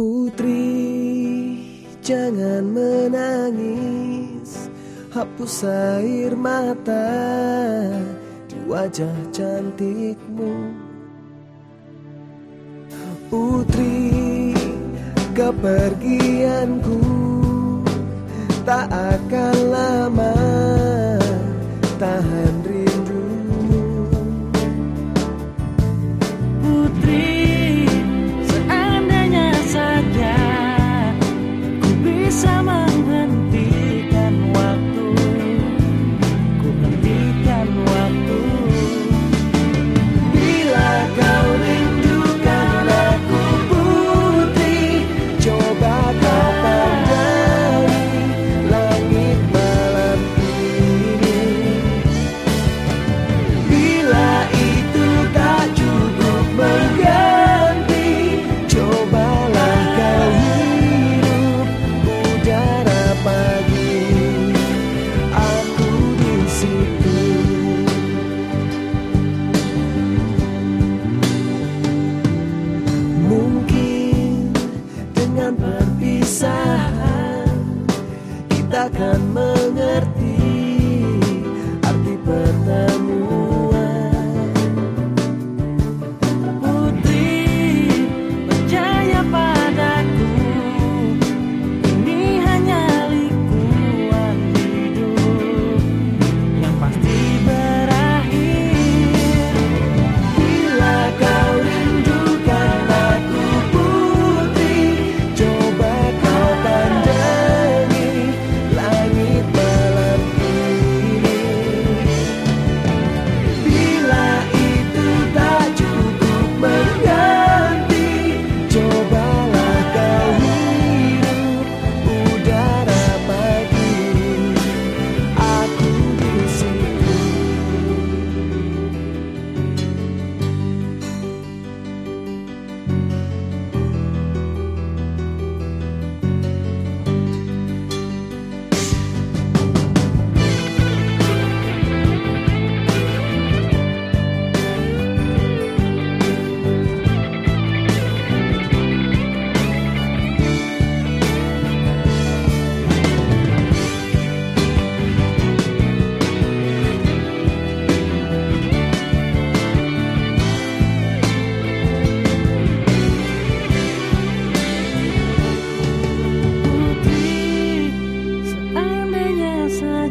Putri, jangan menangis. Hapus air mata di wajah cantikmu. Putri, kepergianku Tak akan lama. Tahan the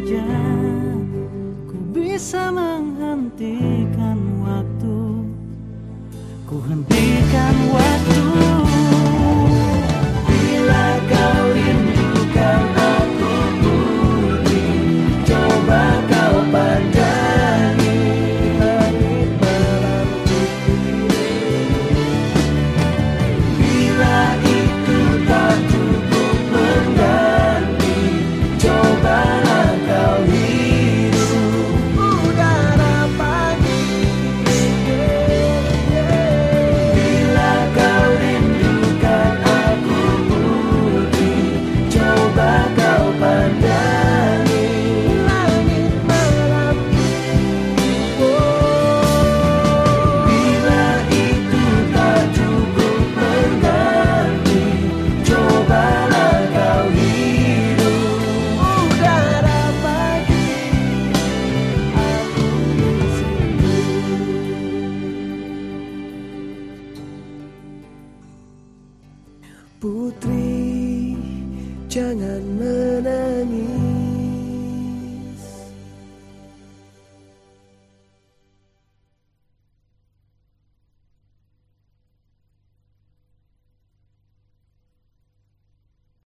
saja ku bisa menghentikan waktu. Ku hentikan Putri, jangan menangis.